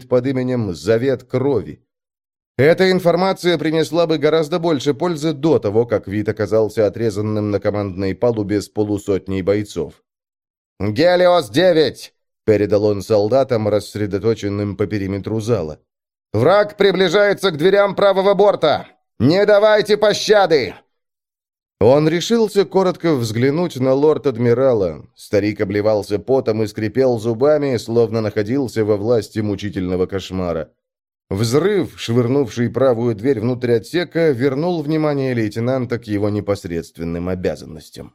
под именем «Завет крови». Эта информация принесла бы гораздо больше пользы до того, как вид оказался отрезанным на командной палубе с полусотней бойцов. «Гелиос-9!» — передал он солдатам, рассредоточенным по периметру зала. «Враг приближается к дверям правого борта! Не давайте пощады!» Он решился коротко взглянуть на лорд-адмирала. Старик обливался потом и скрипел зубами, словно находился во власти мучительного кошмара. Взрыв, швырнувший правую дверь внутрь отсека, вернул внимание лейтенанта к его непосредственным обязанностям.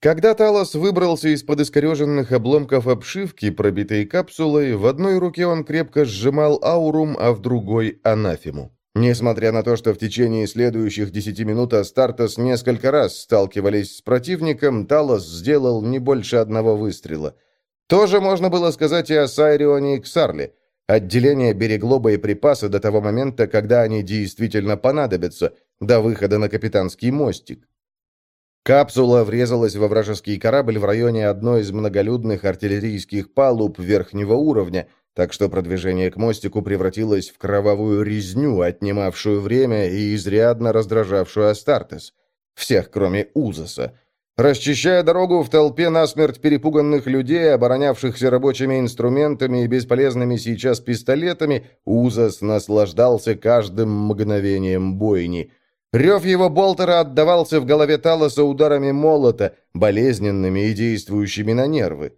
Когда Талос выбрался из-под искореженных обломков обшивки, пробитой капсулой, в одной руке он крепко сжимал аурум, а в другой — анафему. Несмотря на то, что в течение следующих десяти минут Астартес несколько раз сталкивались с противником, Талос сделал не больше одного выстрела. Тоже можно было сказать и о Сайрионе и Ксарле — Отделение берегло боеприпасы до того момента, когда они действительно понадобятся, до выхода на капитанский мостик. Капсула врезалась во вражеский корабль в районе одной из многолюдных артиллерийских палуб верхнего уровня, так что продвижение к мостику превратилось в кровавую резню, отнимавшую время и изрядно раздражавшую Астартес. Всех, кроме Узаса. Расчищая дорогу в толпе насмерть перепуганных людей, оборонявшихся рабочими инструментами и бесполезными сейчас пистолетами, Узас наслаждался каждым мгновением бойни. Рев его болтера отдавался в голове Талоса ударами молота, болезненными и действующими на нервы.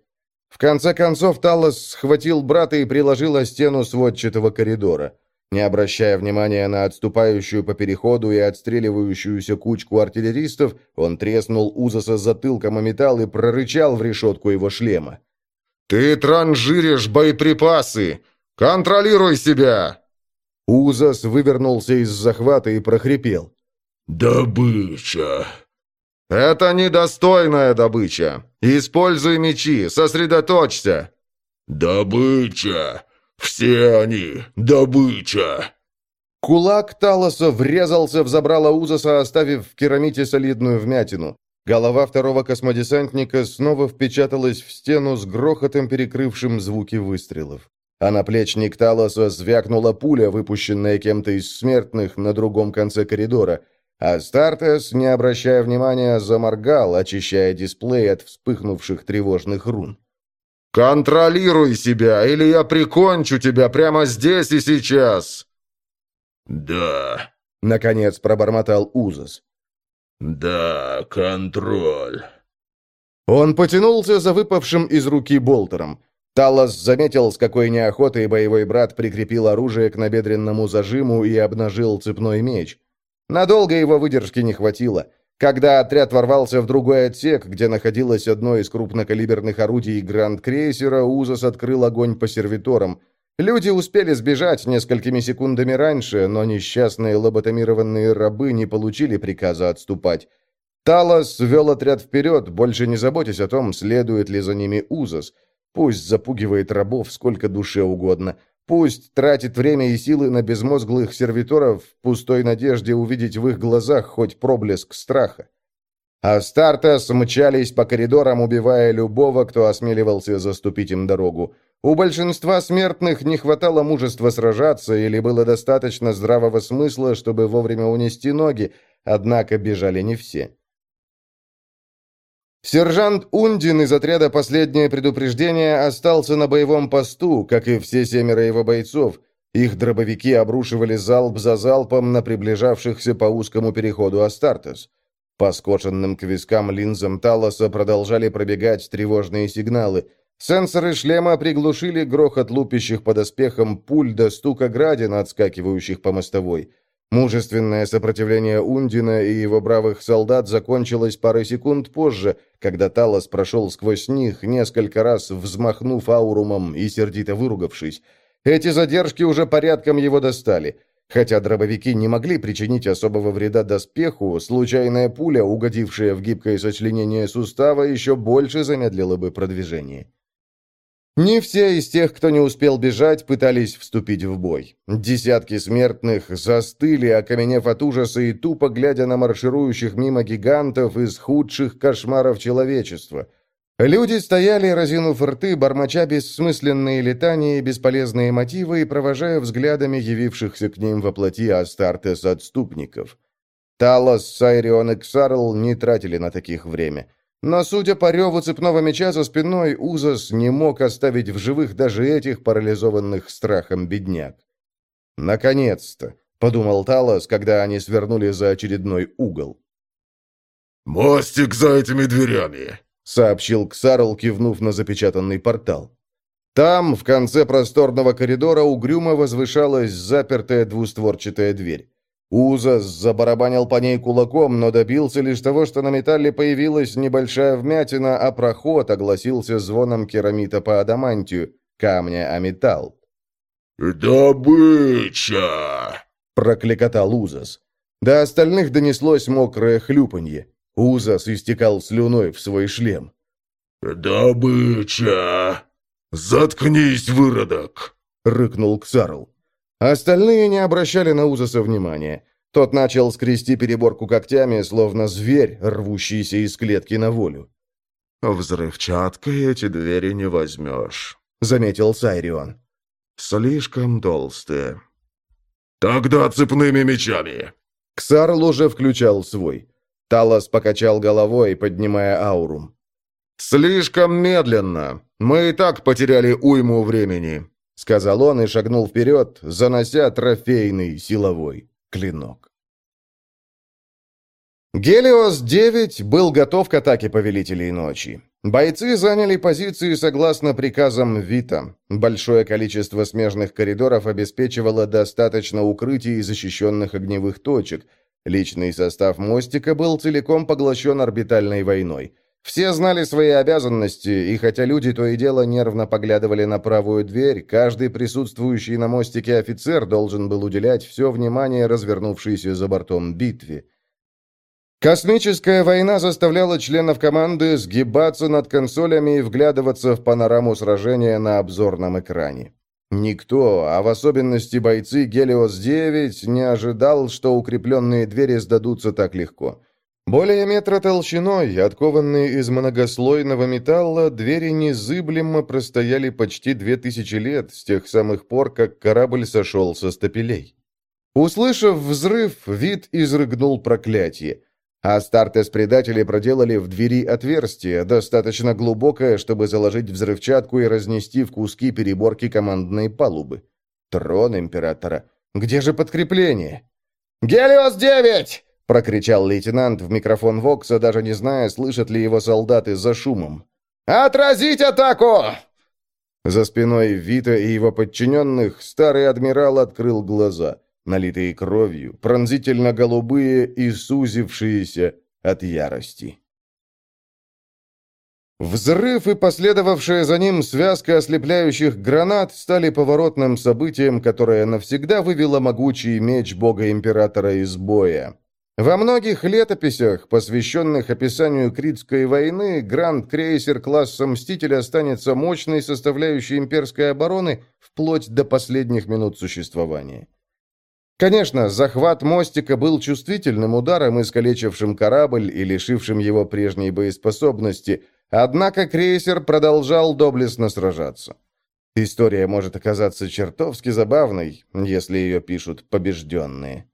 В конце концов Талос схватил брата и приложил о стену сводчатого коридора. Не обращая внимания на отступающую по переходу и отстреливающуюся кучку артиллеристов, он треснул Узаса затылком о металл и прорычал в решетку его шлема. «Ты транжиришь боеприпасы! Контролируй себя!» Узас вывернулся из захвата и прохрипел. «Добыча!» «Это недостойная добыча! Используй мечи, сосредоточься!» «Добыча! «Все они — добыча!» Кулак Талоса врезался в забрало Узаса, оставив в керамите солидную вмятину. Голова второго космодесантника снова впечаталась в стену с грохотом, перекрывшим звуки выстрелов. А на плечник Талоса звякнула пуля, выпущенная кем-то из смертных на другом конце коридора. А Стартес, не обращая внимания, заморгал, очищая дисплей от вспыхнувших тревожных рун. «Контролируй себя, или я прикончу тебя прямо здесь и сейчас!» «Да», — наконец пробормотал Узас. «Да, контроль». Он потянулся за выпавшим из руки болтером. Талос заметил, с какой неохотой боевой брат прикрепил оружие к набедренному зажиму и обнажил цепной меч. Надолго его выдержки не хватило. Когда отряд ворвался в другой отсек, где находилось одно из крупнокалиберных орудий гранд-крейсера, Узас открыл огонь по сервиторам. Люди успели сбежать несколькими секундами раньше, но несчастные лоботомированные рабы не получили приказа отступать. Талос вел отряд вперед, больше не заботясь о том, следует ли за ними Узас. Пусть запугивает рабов сколько душе угодно. Пусть тратит время и силы на безмозглых сервиторов в пустой надежде увидеть в их глазах хоть проблеск страха. А Стартес мчались по коридорам, убивая любого, кто осмеливался заступить им дорогу. У большинства смертных не хватало мужества сражаться или было достаточно здравого смысла, чтобы вовремя унести ноги, однако бежали не все. Сержант Ундин из отряда «Последнее предупреждение» остался на боевом посту, как и все семеро его бойцов. Их дробовики обрушивали залп за залпом на приближавшихся по узкому переходу Астартес. По скошенным к вискам линзам Талоса продолжали пробегать тревожные сигналы. Сенсоры шлема приглушили грохот лупящих под оспехом пуль до стука градин, отскакивающих по мостовой. Мужественное сопротивление Ундина и его бравых солдат закончилось парой секунд позже, когда Талос прошел сквозь них, несколько раз взмахнув аурумом и сердито выругавшись. Эти задержки уже порядком его достали. Хотя дробовики не могли причинить особого вреда доспеху, случайная пуля, угодившая в гибкое сочленение сустава, еще больше замедлила бы продвижение. Не все из тех, кто не успел бежать, пытались вступить в бой. Десятки смертных застыли, окаменев от ужаса и тупо глядя на марширующих мимо гигантов из худших кошмаров человечества. Люди стояли, разинув рты, бормоча бессмысленные летания и бесполезные мотивы и провожая взглядами явившихся к ним воплоти Астартес отступников. Талос, Сайрион и Ксарл не тратили на таких время. Но, судя по реву цепного меча за спиной, Узас не мог оставить в живых даже этих парализованных страхом бедняк. «Наконец-то!» — подумал Талос, когда они свернули за очередной угол. «Мостик за этими дверями!» — сообщил Ксарл, кивнув на запечатанный портал. Там, в конце просторного коридора, угрюмо возвышалась запертая двустворчатая дверь. Узас забарабанил по ней кулаком, но добился лишь того, что на металле появилась небольшая вмятина, а проход огласился звоном керамита по адамантию, камня о металл. «Добыча!» — прокликотал Узас. До остальных донеслось мокрое хлюпанье. Узас истекал слюной в свой шлем. «Добыча! Заткнись, выродок!» — рыкнул Ксарл. Остальные не обращали на Узаса внимания. Тот начал скрести переборку когтями, словно зверь, рвущийся из клетки на волю. «Взрывчаткой эти двери не возьмешь», — заметил Сайрион. «Слишком толстые». «Тогда цепными мечами!» Ксарл уже включал свой. Талос покачал головой, поднимая аурум. «Слишком медленно. Мы и так потеряли уйму времени сказал он и шагнул вперед, занося трофейный силовой клинок. Гелиос-9 был готов к атаке Повелителей Ночи. Бойцы заняли позиции согласно приказам Вита. Большое количество смежных коридоров обеспечивало достаточно укрытий и защищенных огневых точек. Личный состав мостика был целиком поглощен орбитальной войной – все знали свои обязанности, и хотя люди то и дело нервно поглядывали на правую дверь, каждый присутствующий на мостике офицер должен был уделять все внимание развернувшейся за бортом битве. Космическая война заставляла членов команды сгибаться над консолями и вглядываться в панораму сражения на обзорном экране. Никто, а в особенности бойцы Гелиос-9, не ожидал, что укрепленные двери сдадутся так легко. Более метра толщиной, откованные из многослойного металла, двери незыблемо простояли почти две тысячи лет, с тех самых пор, как корабль сошел со стапелей. Услышав взрыв, вид изрыгнул проклятие. А Стартес-предатели проделали в двери отверстие, достаточно глубокое, чтобы заложить взрывчатку и разнести в куски переборки командной палубы. Трон Императора. Где же подкрепление? «Гелиос-9! Прокричал лейтенант в микрофон Вокса, даже не зная, слышат ли его солдаты за шумом. «Отразить атаку!» За спиной Вита и его подчиненных старый адмирал открыл глаза, налитые кровью, пронзительно-голубые и сузившиеся от ярости. Взрыв и последовавшая за ним связка ослепляющих гранат стали поворотным событием, которое навсегда вывело могучий меч бога-императора из боя. Во многих летописях, посвященных описанию Критской войны, гранд-крейсер класса «Мститель» останется мощной составляющей имперской обороны вплоть до последних минут существования. Конечно, захват мостика был чувствительным ударом, искалечившим корабль и лишившим его прежней боеспособности, однако крейсер продолжал доблестно сражаться. История может оказаться чертовски забавной, если ее пишут побежденные.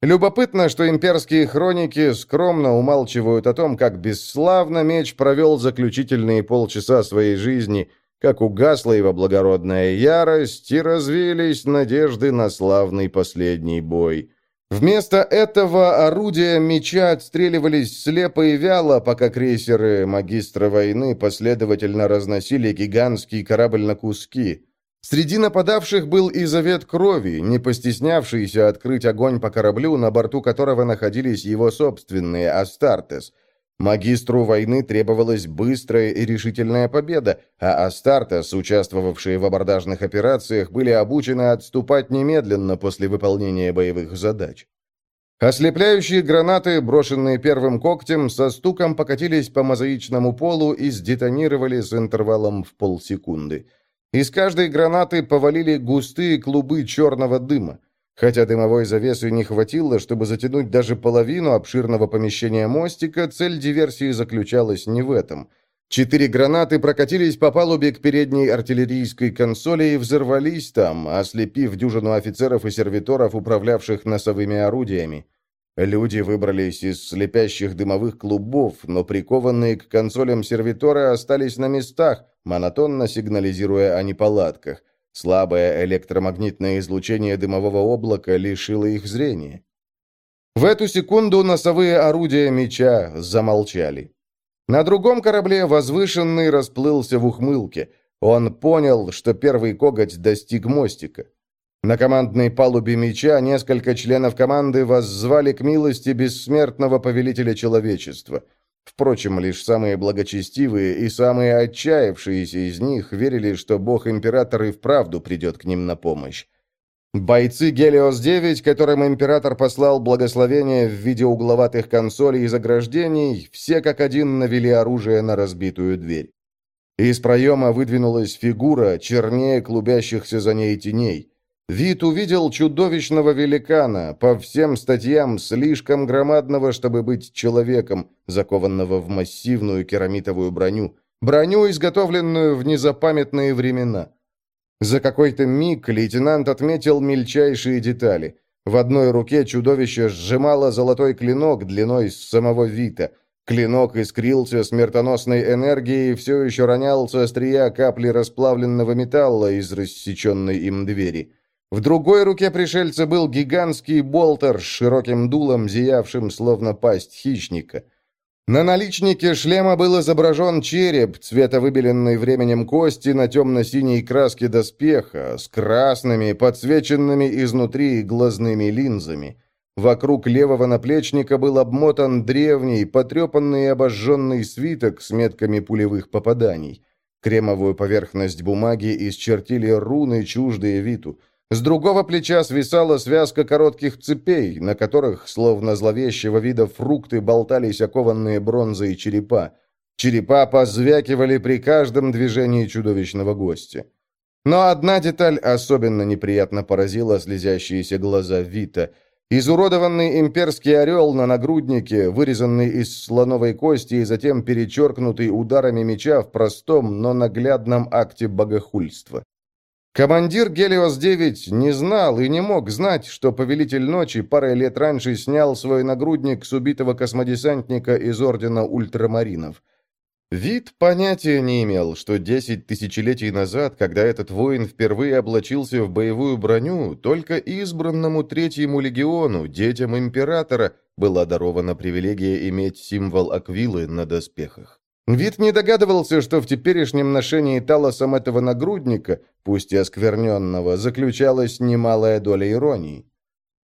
Любопытно, что имперские хроники скромно умалчивают о том, как бесславно меч провел заключительные полчаса своей жизни, как угасла его благородная ярость и развились надежды на славный последний бой. Вместо этого орудия меча отстреливались слепо и вяло, пока крейсеры магистра войны последовательно разносили гигантский корабль на куски. Среди нападавших был и завет крови, не постеснявшийся открыть огонь по кораблю, на борту которого находились его собственные Астартес. Магистру войны требовалась быстрая и решительная победа, а Астартес, участвовавшие в абордажных операциях, были обучены отступать немедленно после выполнения боевых задач. Ослепляющие гранаты, брошенные первым когтем, со стуком покатились по мозаичному полу и сдетонировали с интервалом в полсекунды. Из каждой гранаты повалили густые клубы черного дыма. Хотя дымовой завесы не хватило, чтобы затянуть даже половину обширного помещения мостика, цель диверсии заключалась не в этом. Четыре гранаты прокатились по палубе к передней артиллерийской консоли и взорвались там, ослепив дюжину офицеров и сервиторов, управлявших носовыми орудиями. Люди выбрались из слепящих дымовых клубов, но прикованные к консолям сервитора остались на местах, монотонно сигнализируя о неполадках. Слабое электромагнитное излучение дымового облака лишило их зрения. В эту секунду носовые орудия меча замолчали. На другом корабле возвышенный расплылся в ухмылке. Он понял, что первый коготь достиг мостика. На командной палубе меча несколько членов команды воззвали к милости бессмертного повелителя человечества. Впрочем, лишь самые благочестивые и самые отчаявшиеся из них верили, что бог-император и вправду придет к ним на помощь. Бойцы Гелиос-9, которым император послал благословение в виде угловатых консолей и заграждений, все как один навели оружие на разбитую дверь. Из проема выдвинулась фигура, чернее клубящихся за ней теней. Вид увидел чудовищного великана, по всем статьям слишком громадного, чтобы быть человеком, закованного в массивную керамитовую броню, броню, изготовленную в незапамятные времена. За какой-то миг лейтенант отметил мельчайшие детали. В одной руке чудовище сжимало золотой клинок длиной с самого Вита. Клинок искрился смертоносной энергией и все еще ронял со острия капли расплавленного металла из рассеченной им двери. В другой руке пришельца был гигантский болтер с широким дулом, зиявшим словно пасть хищника – на наличнике шлема был изображен череп, цвета выбеленной временем кости на темно-синей краске доспеха, с красными, подсвеченными изнутри глазными линзами. Вокруг левого наплечника был обмотан древний, потрепанный и обожженный свиток с метками пулевых попаданий. Кремовую поверхность бумаги исчертили руны, чуждые Виту. С другого плеча свисала связка коротких цепей, на которых, словно зловещего вида фрукты, болтались окованные бронзой черепа. Черепа позвякивали при каждом движении чудовищного гостя. Но одна деталь особенно неприятно поразила слезящиеся глаза Вита. Изуродованный имперский орел на нагруднике, вырезанный из слоновой кости и затем перечеркнутый ударами меча в простом, но наглядном акте богохульства. Командир Гелиос-9 не знал и не мог знать, что Повелитель Ночи парой лет раньше снял свой нагрудник с убитого космодесантника из Ордена Ультрамаринов. Вид понятия не имел, что десять тысячелетий назад, когда этот воин впервые облачился в боевую броню, только избранному Третьему легиону, детям Императора, была дарована привилегия иметь символ Аквилы на доспехах. Вид не догадывался, что в теперешнем ношении талосом этого нагрудника, пусть и оскверненного, заключалась немалая доля иронии.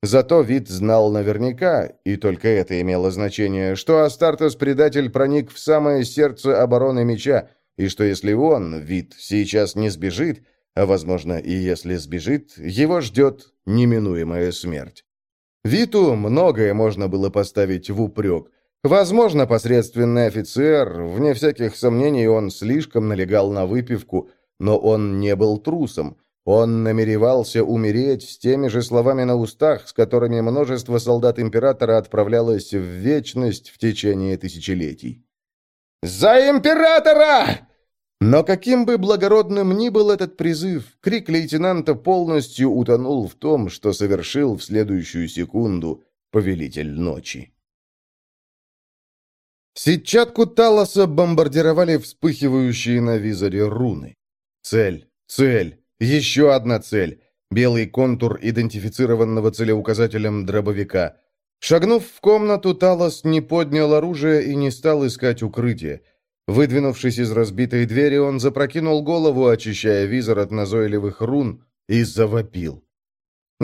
Зато Вид знал наверняка, и только это имело значение, что Астартес-предатель проник в самое сердце обороны меча, и что если он, Вид, сейчас не сбежит, а, возможно, и если сбежит, его ждет неминуемая смерть. Виту многое можно было поставить в упрек, Возможно, посредственный офицер, вне всяких сомнений, он слишком налегал на выпивку, но он не был трусом. Он намеревался умереть с теми же словами на устах, с которыми множество солдат императора отправлялось в вечность в течение тысячелетий. «За императора!» Но каким бы благородным ни был этот призыв, крик лейтенанта полностью утонул в том, что совершил в следующую секунду повелитель ночи. Сетчатку Талоса бомбардировали вспыхивающие на визоре руны. Цель, цель, еще одна цель. Белый контур идентифицированного целеуказателем дробовика. Шагнув в комнату, Талос не поднял оружие и не стал искать укрытие. Выдвинувшись из разбитой двери, он запрокинул голову, очищая визор от назойливых рун, и завопил.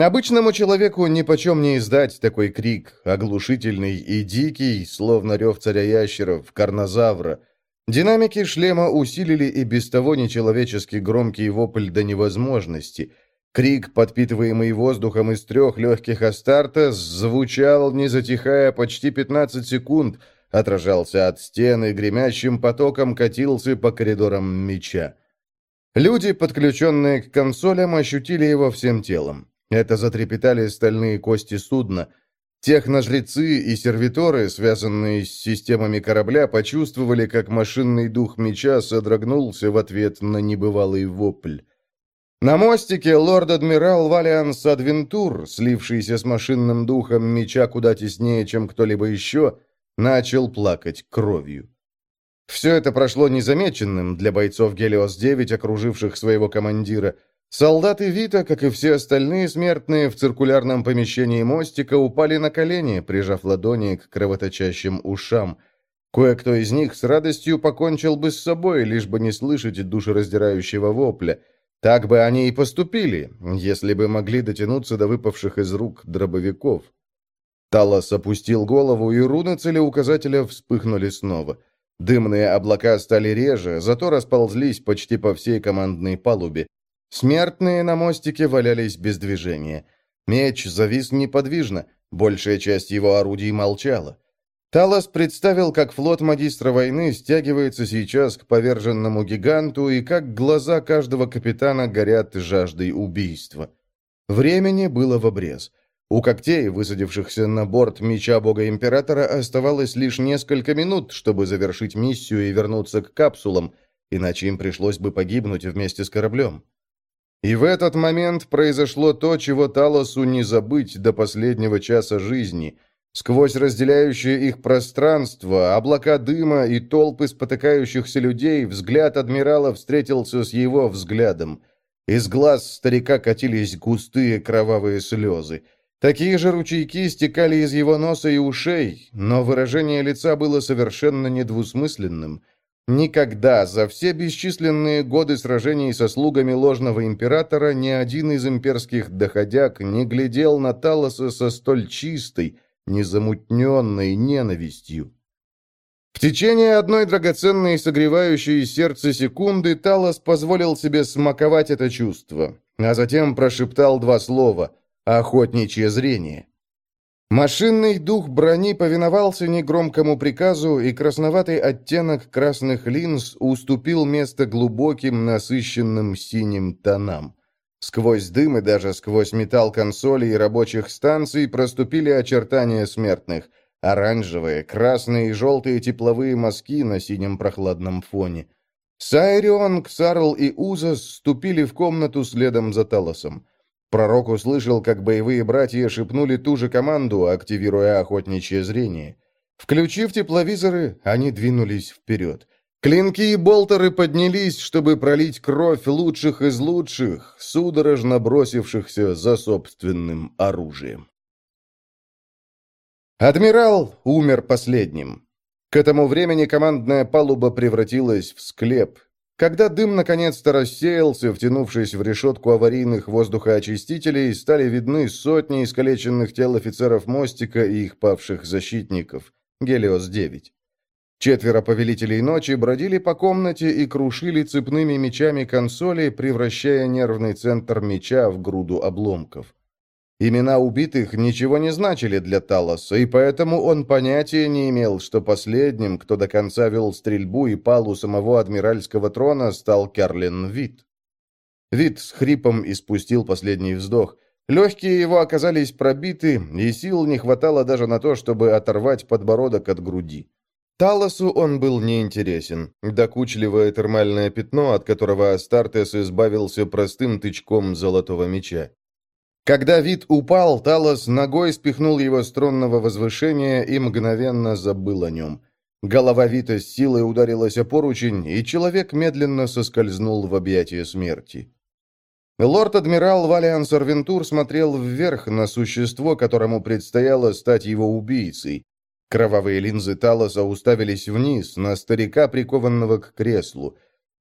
Обычному человеку нипочем не издать такой крик, оглушительный и дикий, словно рев царя ящеров, карнозавра. Динамики шлема усилили и без того нечеловечески громкий вопль до невозможности. Крик, подпитываемый воздухом из трех легких Астарта, звучал, не затихая, почти 15 секунд, отражался от стены, гремящим потоком катился по коридорам меча. Люди, подключенные к консолям, ощутили его всем телом. Это затрепетали стальные кости судна. Техножрецы и сервиторы, связанные с системами корабля, почувствовали, как машинный дух меча содрогнулся в ответ на небывалый вопль. На мостике лорд-адмирал Валианс Адвентур, слившийся с машинным духом меча куда теснее, чем кто-либо еще, начал плакать кровью. Все это прошло незамеченным для бойцов Гелиос-9, окруживших своего командира – Солдаты Вита, как и все остальные смертные, в циркулярном помещении мостика упали на колени, прижав ладони к кровоточащим ушам. Кое-кто из них с радостью покончил бы с собой, лишь бы не слышать душераздирающего вопля. Так бы они и поступили, если бы могли дотянуться до выпавших из рук дробовиков. Талос опустил голову, и руны целеуказателя вспыхнули снова. Дымные облака стали реже, зато расползлись почти по всей командной палубе. Смертные на мостике валялись без движения. Меч завис неподвижно, большая часть его орудий молчала. Талос представил, как флот магистра войны стягивается сейчас к поверженному гиганту и как глаза каждого капитана горят жаждой убийства. Времени было в обрез. У когтей, высадившихся на борт меча бога императора, оставалось лишь несколько минут, чтобы завершить миссию и вернуться к капсулам, иначе им пришлось бы погибнуть вместе с кораблем. И в этот момент произошло то, чего Талосу не забыть до последнего часа жизни. Сквозь разделяющее их пространство, облака дыма и толпы спотыкающихся людей, взгляд адмирала встретился с его взглядом. Из глаз старика катились густые кровавые слезы. Такие же ручейки стекали из его носа и ушей, но выражение лица было совершенно недвусмысленным. Никогда за все бесчисленные годы сражений со слугами ложного императора ни один из имперских доходяг не глядел на Талоса со столь чистой, незамутненной ненавистью. В течение одной драгоценной согревающей сердце секунды Талос позволил себе смаковать это чувство, а затем прошептал два слова «охотничье зрение». Машинный дух брони повиновался негромкому приказу, и красноватый оттенок красных линз уступил место глубоким, насыщенным синим тонам. Сквозь дым и даже сквозь металл консолей и рабочих станций проступили очертания смертных. Оранжевые, красные и желтые тепловые мазки на синем прохладном фоне. Сайрион, Ксарл и Узас вступили в комнату следом за Талосом. Пророк услышал, как боевые братья шепнули ту же команду, активируя охотничье зрение. Включив тепловизоры, они двинулись вперед. Клинки и болтеры поднялись, чтобы пролить кровь лучших из лучших, судорожно бросившихся за собственным оружием. Адмирал умер последним. К этому времени командная палуба превратилась в склеп, когда дым наконец-то рассеялся, втянувшись в решетку аварийных воздухоочистителей, стали видны сотни искалеченных тел офицеров мостика и их павших защитников. Гелиос-9. Четверо повелителей ночи бродили по комнате и крушили цепными мечами консоли, превращая нервный центр меча в груду обломков. Имена убитых ничего не значили для Талоса, и поэтому он понятия не имел, что последним, кто до конца вел стрельбу и пал у самого адмиральского трона, стал Керлин Вит. Вит с хрипом испустил последний вздох. Легкие его оказались пробиты, и сил не хватало даже на то, чтобы оторвать подбородок от груди. Талосу он был неинтересен. Докучливое термальное пятно, от которого Астартес избавился простым тычком золотого меча. Когда вид упал, Талос ногой спихнул его с тронного возвышения и мгновенно забыл о нем. Голова Вита с силой ударилась о поручень, и человек медленно соскользнул в объятия смерти. Лорд-адмирал Валиан Сарвентур смотрел вверх на существо, которому предстояло стать его убийцей. Кровавые линзы Талоса уставились вниз, на старика, прикованного к креслу.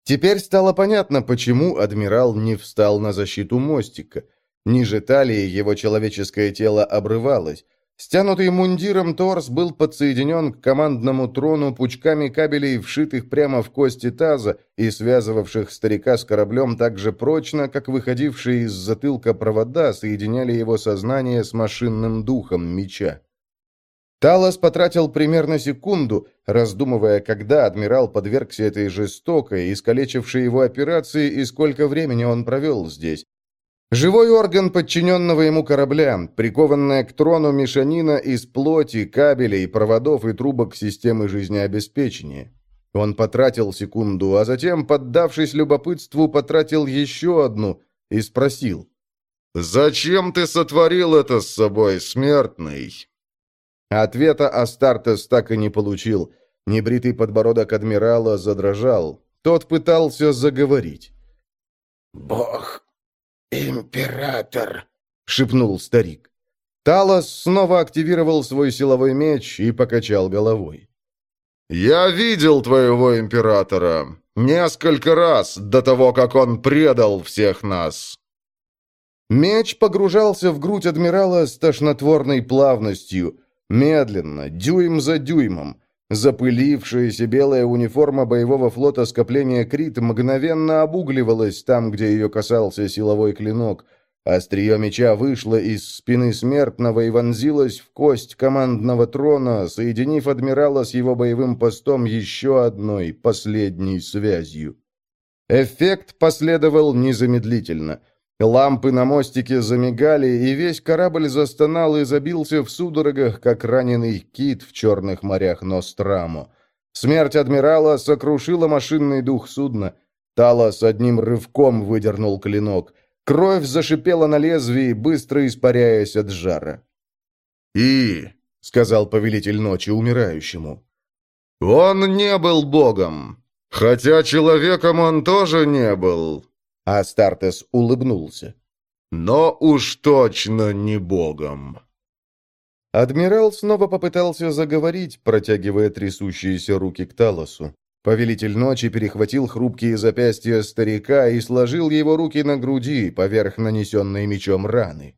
Теперь стало понятно, почему адмирал не встал на защиту мостика – Ниже талии его человеческое тело обрывалось. Стянутый мундиром торс был подсоединен к командному трону пучками кабелей, вшитых прямо в кости таза и связывавших старика с кораблем так же прочно, как выходившие из затылка провода соединяли его сознание с машинным духом меча. Талос потратил примерно секунду, раздумывая, когда адмирал подвергся этой жестокой, искалечившей его операции и сколько времени он провел здесь. Живой орган подчиненного ему корабля, прикованная к трону мешанина из плоти, кабелей, проводов и трубок системы жизнеобеспечения. Он потратил секунду, а затем, поддавшись любопытству, потратил еще одну и спросил. «Зачем ты сотворил это с собой, смертный?» Ответа Астартес так и не получил. Небритый подбородок адмирала задрожал. Тот пытался заговорить. «Бог, император», — шепнул старик. Талос снова активировал свой силовой меч и покачал головой. «Я видел твоего императора несколько раз до того, как он предал всех нас». Меч погружался в грудь адмирала с тошнотворной плавностью, медленно, дюйм за дюймом. Запылившаяся белая униформа боевого флота скопления Крит мгновенно обугливалась там, где ее касался силовой клинок. Острие меча вышло из спины смертного и вонзилось в кость командного трона, соединив адмирала с его боевым постом еще одной, последней связью. Эффект последовал незамедлительно. Лампы на мостике замигали, и весь корабль застонал и забился в судорогах, как раненый кит в черных морях Нострамо. Смерть адмирала сокрушила машинный дух судна. Талос одним рывком выдернул клинок. Кровь зашипела на лезвии, быстро испаряясь от жара. «И», — сказал повелитель ночи умирающему, — «он не был богом, хотя человеком он тоже не был». Астартес улыбнулся. «Но уж точно не богом!» Адмирал снова попытался заговорить, протягивая трясущиеся руки к Талосу. Повелитель ночи перехватил хрупкие запястья старика и сложил его руки на груди, поверх нанесенной мечом раны.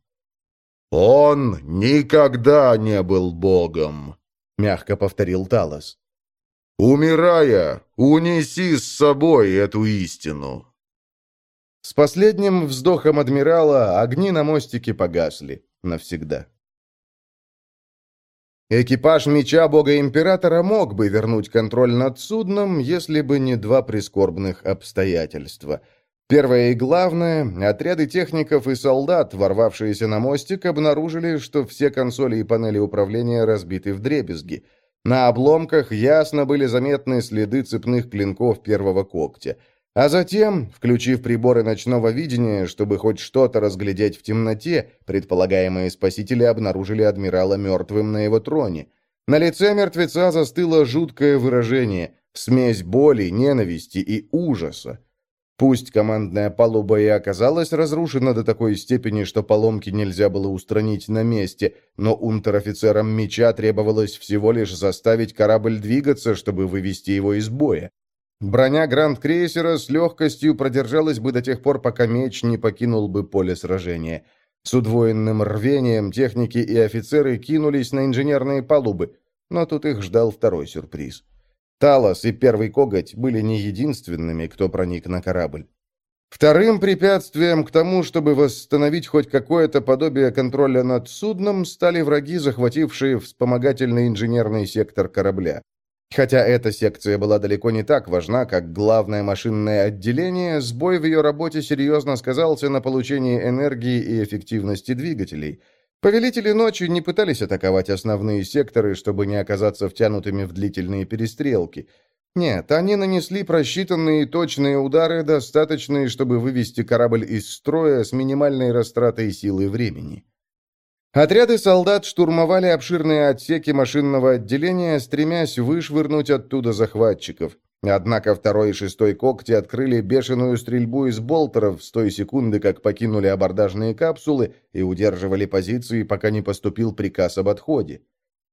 «Он никогда не был богом», — мягко повторил Талос. «Умирая, унеси с собой эту истину». С последним вздохом адмирала огни на мостике погасли навсегда. Экипаж меча бога-императора мог бы вернуть контроль над судном, если бы не два прискорбных обстоятельства. Первое и главное, отряды техников и солдат, ворвавшиеся на мостик, обнаружили, что все консоли и панели управления разбиты в дребезги. На обломках ясно были заметны следы цепных клинков первого когтя – а затем, включив приборы ночного видения, чтобы хоть что-то разглядеть в темноте, предполагаемые спасители обнаружили адмирала мертвым на его троне. На лице мертвеца застыло жуткое выражение, смесь боли, ненависти и ужаса. Пусть командная палуба и оказалась разрушена до такой степени, что поломки нельзя было устранить на месте, но унтер-офицерам меча требовалось всего лишь заставить корабль двигаться, чтобы вывести его из боя. Броня гранд-крейсера с легкостью продержалась бы до тех пор, пока меч не покинул бы поле сражения. С удвоенным рвением техники и офицеры кинулись на инженерные палубы, но тут их ждал второй сюрприз. Талос и Первый Коготь были не единственными, кто проник на корабль. Вторым препятствием к тому, чтобы восстановить хоть какое-то подобие контроля над судном, стали враги, захватившие вспомогательный инженерный сектор корабля. Хотя эта секция была далеко не так важна, как главное машинное отделение, сбой в ее работе серьезно сказался на получении энергии и эффективности двигателей. Повелители ночи не пытались атаковать основные секторы, чтобы не оказаться втянутыми в длительные перестрелки. Нет, они нанесли просчитанные точные удары, достаточные, чтобы вывести корабль из строя с минимальной растратой силы времени. Отряды солдат штурмовали обширные отсеки машинного отделения, стремясь вышвырнуть оттуда захватчиков. Однако второй и шестой когти открыли бешеную стрельбу из болтеров с той секунды, как покинули абордажные капсулы и удерживали позиции, пока не поступил приказ об отходе.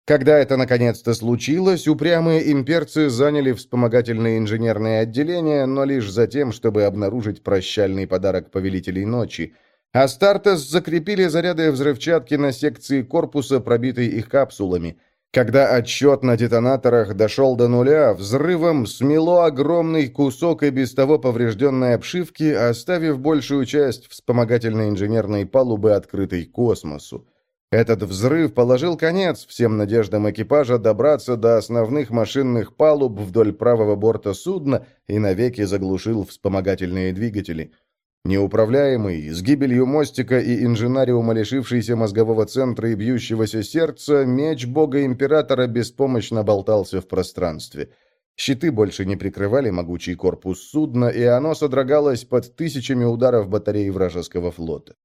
Когда это наконец-то случилось, упрямые имперцы заняли вспомогательные инженерные отделения, но лишь за тем, чтобы обнаружить прощальный подарок повелителей ночи – Астартес закрепили заряды взрывчатки на секции корпуса, пробитой их капсулами. Когда отсчет на детонаторах дошел до нуля, взрывом смело огромный кусок и без того поврежденной обшивки, оставив большую часть вспомогательной инженерной палубы открытой космосу. Этот взрыв положил конец всем надеждам экипажа добраться до основных машинных палуб вдоль правого борта судна и навеки заглушил вспомогательные двигатели. Неуправляемый, с гибелью мостика и инженариума лишившийся мозгового центра и бьющегося сердца, меч бога-императора беспомощно болтался в пространстве. Щиты больше не прикрывали могучий корпус судна, и оно содрогалось под тысячами ударов батареи вражеского флота.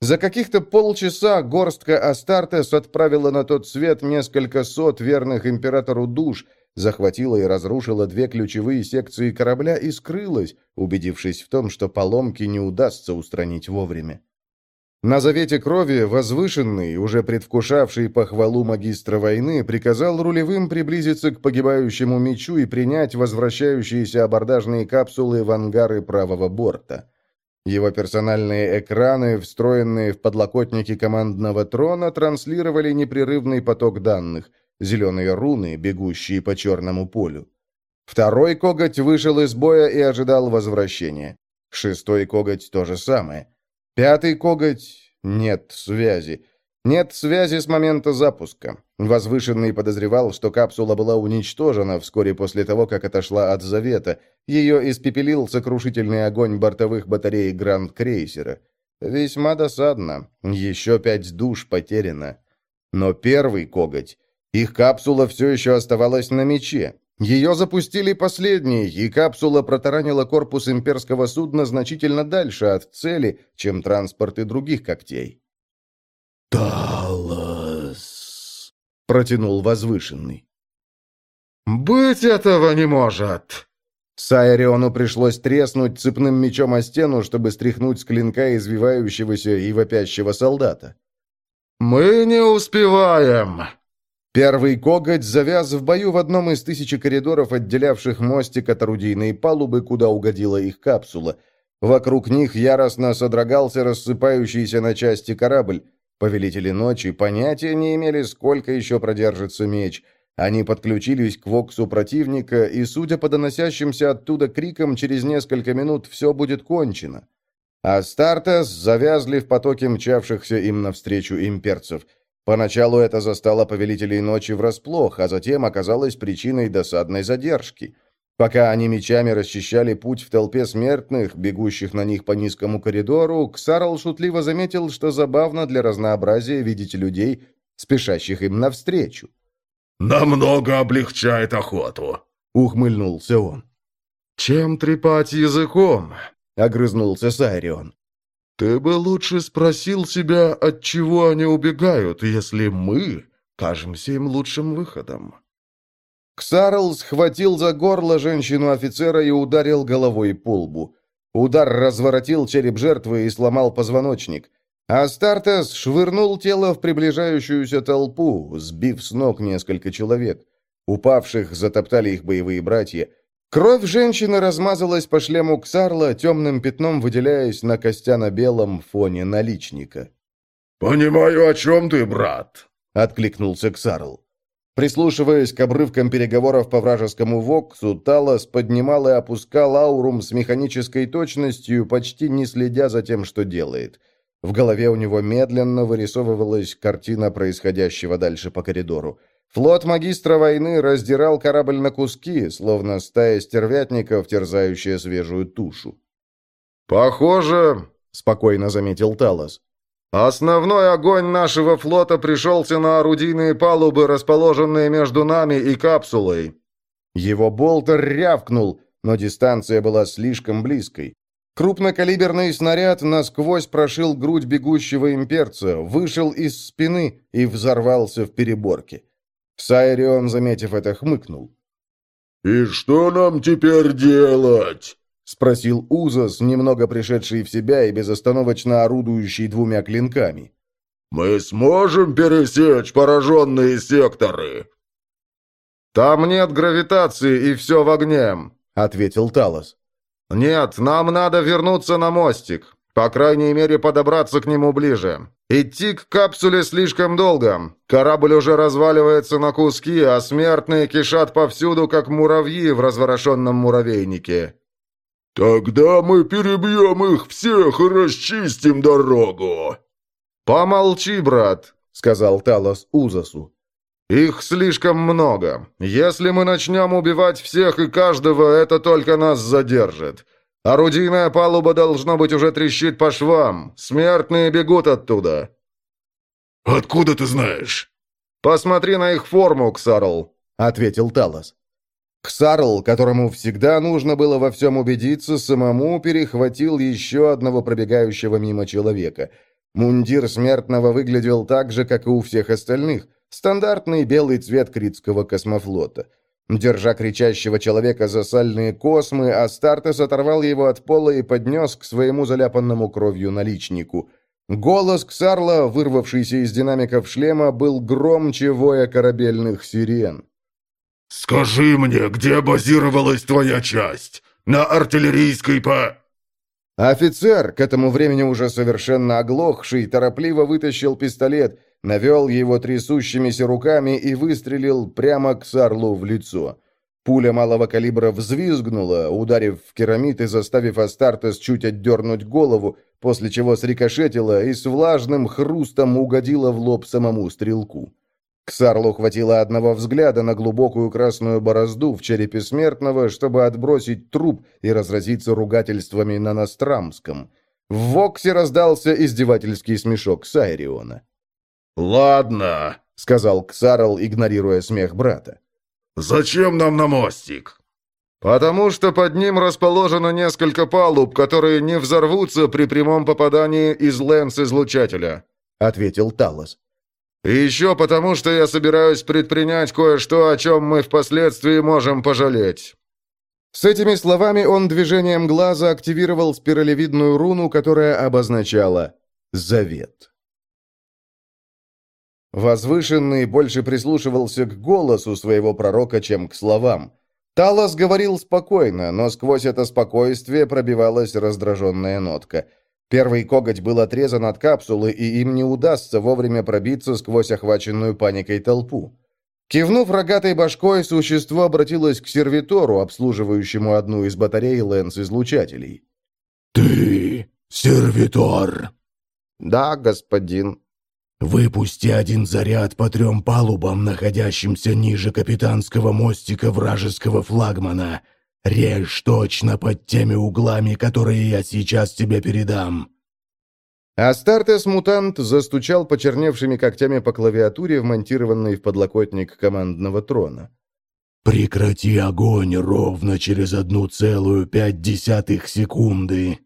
За каких-то полчаса горстка Астартес отправила на тот свет несколько сот верных императору душ, захватила и разрушила две ключевые секции корабля и скрылась, убедившись в том, что поломки не удастся устранить вовремя. На завете крови возвышенный, уже предвкушавший похвалу магистра войны, приказал рулевым приблизиться к погибающему мечу и принять возвращающиеся абордажные капсулы в ангары правого борта. Его персональные экраны, встроенные в подлокотники командного трона, транслировали непрерывный поток данных – зеленые руны, бегущие по черному полю. Второй коготь вышел из боя и ожидал возвращения. Шестой коготь то же самое. Пятый коготь... Нет связи. Нет связи с момента запуска. Возвышенный подозревал, что капсула была уничтожена вскоре после того, как отошла от Завета. Ее испепелил сокрушительный огонь бортовых батарей Гранд-крейсера. Весьма досадно. Еще пять душ потеряно. Но первый коготь их капсула все еще оставалась на мече. Ее запустили последней, и капсула протаранила корпус имперского судна значительно дальше от цели, чем транспорты других когтей. «Талос!» — протянул возвышенный. «Быть этого не может!» Сайриону пришлось треснуть цепным мечом о стену, чтобы стряхнуть с клинка извивающегося и вопящего солдата. «Мы не успеваем!» Первый коготь завяз в бою в одном из тысячи коридоров, отделявших мостик от орудийной палубы, куда угодила их капсула. Вокруг них яростно содрогался рассыпающийся на части корабль. Повелители ночи понятия не имели, сколько еще продержится меч. Они подключились к воксу противника, и, судя по доносящимся оттуда крикам, через несколько минут все будет кончено. А Стартес завязли в потоке мчавшихся им навстречу имперцев – Поначалу это застало повелителей ночи врасплох, а затем оказалось причиной досадной задержки. Пока они мечами расчищали путь в толпе смертных, бегущих на них по низкому коридору, Ксарл шутливо заметил, что забавно для разнообразия видеть людей, спешащих им навстречу. «Намного облегчает охоту», — ухмыльнулся он. «Чем трепать языком?» — огрызнулся Сайрион. «Ты бы лучше спросил себя, от чего они убегают, если мы кажемся им лучшим выходом». Ксарл схватил за горло женщину-офицера и ударил головой по лбу. Удар разворотил череп жертвы и сломал позвоночник. Астартес швырнул тело в приближающуюся толпу, сбив с ног несколько человек. Упавших затоптали их боевые братья. Кровь женщины размазалась по шлему Ксарла, темным пятном выделяясь на костяно-белом фоне наличника. «Понимаю, о чем ты, брат», — откликнулся Ксарл. Прислушиваясь к обрывкам переговоров по вражескому ВОКСу, Талос поднимал и опускал аурум с механической точностью, почти не следя за тем, что делает. В голове у него медленно вырисовывалась картина происходящего дальше по коридору. Флот магистра войны раздирал корабль на куски, словно стая стервятников, терзающая свежую тушу. «Похоже», — спокойно заметил Талос, «основной огонь нашего флота пришелся на орудийные палубы, расположенные между нами и капсулой». Его болтер рявкнул, но дистанция была слишком близкой. Крупнокалиберный снаряд насквозь прошил грудь бегущего имперца, вышел из спины и взорвался в переборке. Сайрион, заметив это, хмыкнул. «И что нам теперь делать?» — спросил Узас, немного пришедший в себя и безостановочно орудующий двумя клинками. «Мы сможем пересечь пораженные секторы?» «Там нет гравитации, и все в огне», — ответил Талос. «Нет, нам надо вернуться на мостик. По крайней мере, подобраться к нему ближе. Идти к капсуле слишком долго. Корабль уже разваливается на куски, а смертные кишат повсюду, как муравьи в разворошенном муравейнике». «Тогда мы перебьем их всех и расчистим дорогу!» «Помолчи, брат», — сказал Талос Узасу. «Их слишком много. Если мы начнем убивать всех и каждого, это только нас задержит. Орудийная палуба, должно быть, уже трещит по швам. Смертные бегут оттуда». «Откуда ты знаешь?» «Посмотри на их форму, Ксарл», — ответил Талос. Ксарл, которому всегда нужно было во всем убедиться, самому перехватил еще одного пробегающего мимо человека. Мундир смертного выглядел так же, как и у всех остальных. Стандартный белый цвет критского космофлота. Держа кричащего человека за сальные космы, Астартес оторвал его от пола и поднес к своему заляпанному кровью наличнику. Голос Ксарла, вырвавшийся из динамиков шлема, был громче воя корабельных сирен. «Скажи мне, где базировалась твоя часть? На артиллерийской по...» Офицер, к этому времени уже совершенно оглохший, торопливо вытащил пистолет, навел его трясущимися руками и выстрелил прямо к Сарлу в лицо. Пуля малого калибра взвизгнула, ударив в керамид и заставив Астартес чуть отдернуть голову, после чего срикошетила и с влажным хрустом угодила в лоб самому стрелку. Ксарлу хватило одного взгляда на глубокую красную борозду в черепе смертного, чтобы отбросить труп и разразиться ругательствами на Настрамском. В Воксе раздался издевательский смешок Сайриона. «Ладно», — сказал Ксарл, игнорируя смех брата. «Зачем нам на мостик?» «Потому что под ним расположено несколько палуб, которые не взорвутся при прямом попадании из лэнс-излучателя», — ответил Талос. И еще потому, что я собираюсь предпринять кое-что, о чем мы впоследствии можем пожалеть». С этими словами он движением глаза активировал спиралевидную руну, которая обозначала «Завет». Возвышенный больше прислушивался к голосу своего пророка, чем к словам. Талос говорил спокойно, но сквозь это спокойствие пробивалась раздраженная нотка – Первый коготь был отрезан от капсулы, и им не удастся вовремя пробиться сквозь охваченную паникой толпу. Кивнув рогатой башкой, существо обратилось к сервитору, обслуживающему одну из батарей лэнс-излучателей. «Ты сервитор?» «Да, господин». «Выпусти один заряд по трем палубам, находящимся ниже капитанского мостика вражеского флагмана, Режь точно под теми углами, которые я сейчас тебе передам». Астартес-мутант застучал почерневшими когтями по клавиатуре, вмонтированной в подлокотник командного трона. «Прекрати огонь ровно через одну целую пять десятых секунды!»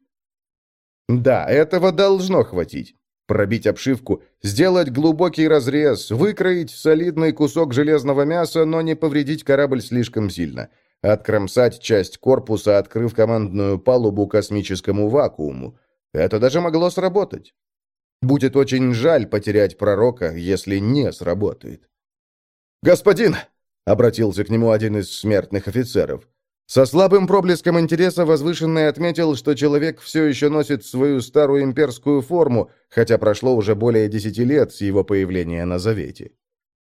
«Да, этого должно хватить. Пробить обшивку, сделать глубокий разрез, выкроить солидный кусок железного мяса, но не повредить корабль слишком сильно откромсать часть корпуса, открыв командную палубу космическому вакууму. Это даже могло сработать. Будет очень жаль потерять пророка, если не сработает. «Господин!» — обратился к нему один из смертных офицеров. Со слабым проблеском интереса возвышенный отметил, что человек все еще носит свою старую имперскую форму, хотя прошло уже более десяти лет с его появления на Завете.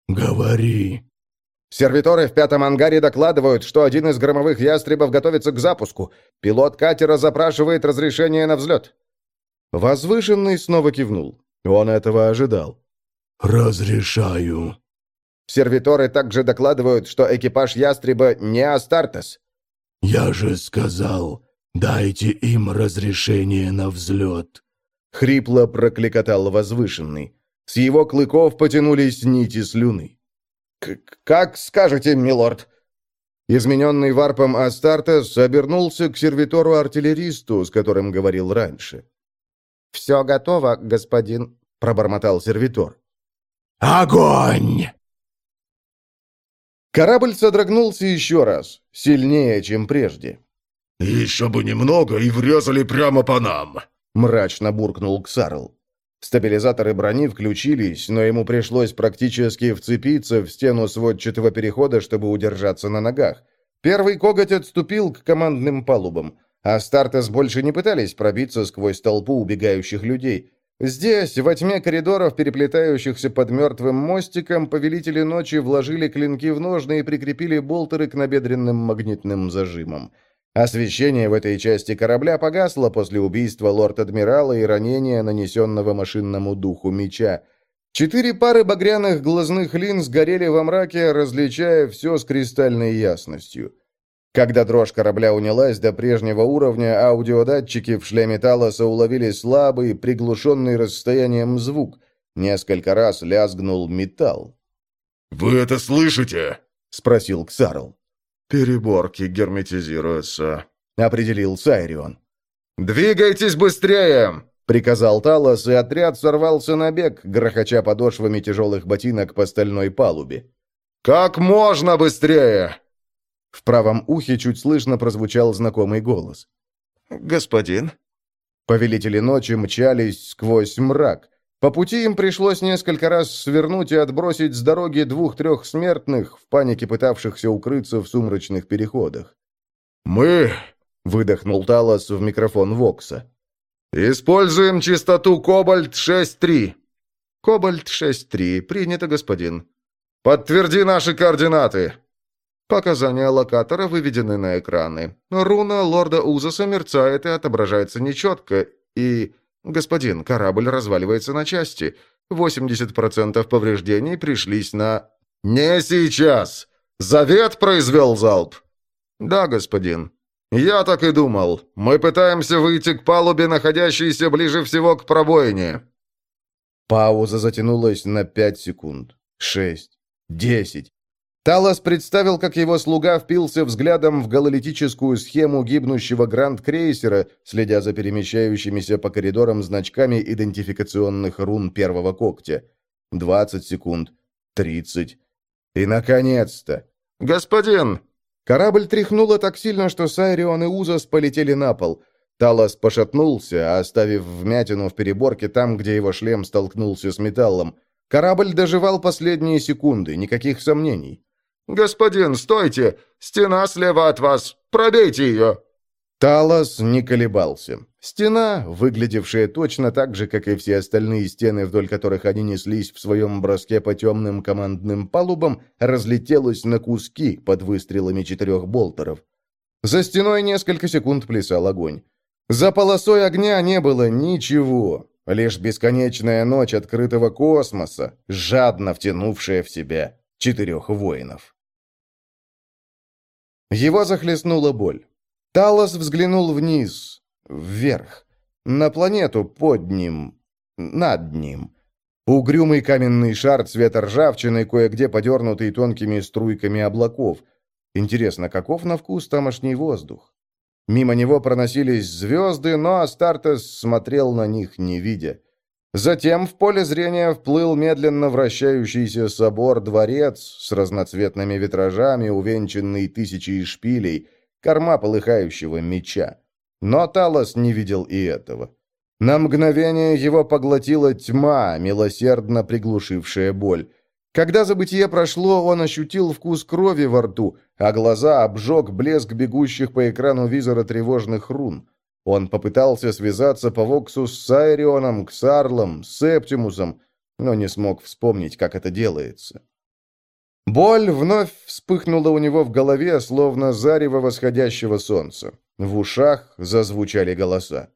«Говори!» Сервиторы в пятом ангаре докладывают, что один из громовых ястребов готовится к запуску. Пилот катера запрашивает разрешение на взлет». Возвышенный снова кивнул. Он этого ожидал. «Разрешаю». Сервиторы также докладывают, что экипаж ястреба не Астартес. «Я же сказал, дайте им разрешение на взлет». Хрипло прокликотал возвышенный. С его клыков потянулись нити слюны. «Как скажете, милорд!» Измененный варпом Астартес обернулся к сервитору-артиллеристу, с которым говорил раньше. «Все готово, господин», — пробормотал сервитор. «Огонь!» Корабль содрогнулся еще раз, сильнее, чем прежде. «Еще бы немного, и врезали прямо по нам!» — мрачно буркнул Ксарл. Стабилизаторы брони включились, но ему пришлось практически вцепиться в стену сводчатого перехода, чтобы удержаться на ногах. Первый коготь отступил к командным палубам, а Стартес больше не пытались пробиться сквозь толпу убегающих людей. Здесь, во тьме коридоров, переплетающихся под мертвым мостиком, повелители ночи вложили клинки в ножны и прикрепили болтеры к набедренным магнитным зажимам. Освещение в этой части корабля погасло после убийства лорд-адмирала и ранения, нанесенного машинному духу меча. Четыре пары багряных глазных линз горели во мраке, различая все с кристальной ясностью. Когда дрожь корабля унялась до прежнего уровня, аудиодатчики в шлеме Талоса уловили слабый, приглушенный расстоянием звук. Несколько раз лязгнул металл. «Вы это слышите?» — спросил Ксарл. «Переборки герметизируются», — определил Сайрион. «Двигайтесь быстрее!» — приказал Талос, и отряд сорвался на бег, грохоча подошвами тяжелых ботинок по стальной палубе. «Как можно быстрее!» В правом ухе чуть слышно прозвучал знакомый голос. «Господин?» Повелители ночи мчались сквозь мрак. По пути им пришлось несколько раз свернуть и отбросить с дороги двух-трех смертных, в панике пытавшихся укрыться в сумрачных переходах. «Мы...» — выдохнул Талос в микрофон Вокса. «Используем частоту Кобальт-6-3». «Кобальт-6-3. Принято, господин». «Подтверди наши координаты». Показания локатора выведены на экраны. Руна лорда Узаса мерцает и отображается нечетко. И... Господин, корабль разваливается на части. 80% повреждений пришлись на... «Не сейчас! Завет произвел залп!» «Да, господин». «Я так и думал. Мы пытаемся выйти к палубе, находящейся ближе всего к пробоине». Пауза затянулась на пять секунд. Шесть. Десять. Талос представил, как его слуга впился взглядом в гололитическую схему гибнущего гранд-крейсера, следя за перемещающимися по коридорам значками идентификационных рун первого когтя. Двадцать секунд. Тридцать. И, наконец-то... «Господин!» Корабль тряхнуло так сильно, что Сайрион и Узас полетели на пол. Талос пошатнулся, оставив вмятину в переборке там, где его шлем столкнулся с металлом. Корабль доживал последние секунды, никаких сомнений. «Господин, стойте! Стена слева от вас! Пробейте ее!» Талос не колебался. Стена, выглядевшая точно так же, как и все остальные стены, вдоль которых они неслись в своем броске по темным командным палубам, разлетелась на куски под выстрелами четырех болтеров. За стеной несколько секунд плясал огонь. За полосой огня не было ничего, лишь бесконечная ночь открытого космоса, жадно втянувшая в себя четырех воинов. Его захлестнула боль. Талос взглянул вниз, вверх, на планету под ним, над ним. Угрюмый каменный шар цвета ржавчины, кое-где подернутый тонкими струйками облаков. Интересно, каков на вкус тамошний воздух? Мимо него проносились звезды, но Астартес смотрел на них, не видя. Затем в поле зрения вплыл медленно вращающийся собор-дворец с разноцветными витражами, увенчанный тысячей шпилей, корма полыхающего меча. Но Талос не видел и этого. На мгновение его поглотила тьма, милосердно приглушившая боль. Когда забытие прошло, он ощутил вкус крови во рту, а глаза обжег блеск бегущих по экрану визора тревожных рун. Он попытался связаться по Воксу с Сайрионом, Ксарлом, Септимусом, но не смог вспомнить, как это делается. Боль вновь вспыхнула у него в голове, словно зарево восходящего солнца. В ушах зазвучали голоса.